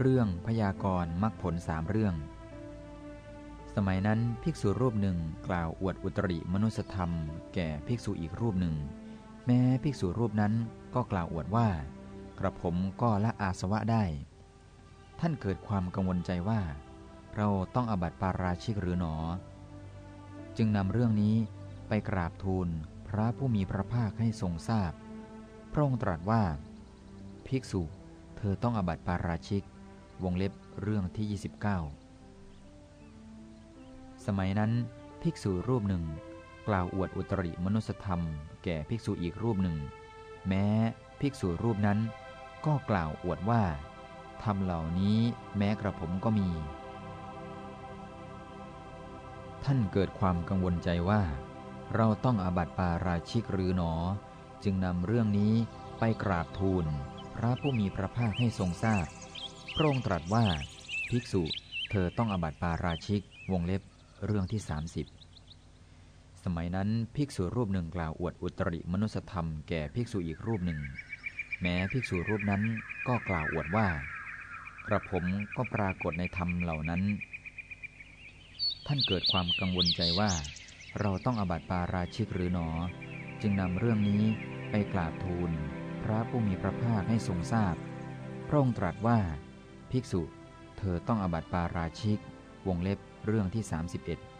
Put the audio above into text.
เรื่องพยากรณ์มรรคผลสามเรื่อง สมัยนั้นภิกษุรูปหนึ่งกล่าวอวดอุตริมนุสธรรม แก่ภิกษุอีกรูปหนึ่ง แม้ภิกษุรูปนั้นก็กล่าวอวดว่า กระผมก็ละอาสวะได้ ท่านเกิดความกังวลใจว่า เราต้องอบัติปาราชิกหรือหนอ จึงนำเรื่องนี้ไปกราบทูลพระผู้มีพระภาคให้ทรงทราบ พระองค์ตรัสว่า ภิกษุ เธอต้องอบัติปาราชิก วงเล็บเรื่องที่ 29 สมัยนั้นภิกษุรูปหนึ่ง กล่าวอวดอุตริมนุสธรรม แก่ภิกษุอีกรูปหนึ่ง แม้ภิกษุรูปนั้น ก็กล่าวอวดว่าธรรมเหล่านี้แม้กระผมก็มี ท่านเกิดความกังวลใจว่า เราต้องอาบัติปาราชิกหรือหนอ จึงนำเรื่องนี้ไปกราบทูล พระผู้มีพระภาคให้ทรงทราบ พระองค์ตรัสว่า ภิกษุเธอต้องอบัติปาราชิก วงเล็บเรื่องที่ 30 สมัยนั้นภิกษุรูปหนึ่งกล่าวอวดอุตริมนุสธรรมแก่ภิกษุอีกรูปหนึ่ง แม้ภิกษุรูปนั้นก็กล่าวอวดว่า กระผมก็ปรากฏในธรรมเหล่านั้น ท่านเกิดความกังวลใจว่า เราต้องอบัติปาราชิกหรือหนอ จึงนำเรื่องนี้ไปกราบทูล พระผู้มีพระภาคให้ทรงทราบพระองค์ตรัสว่า ภิกษุ เธอต้องอบัติปาราชิก วงเล็บเรื่องที่ 31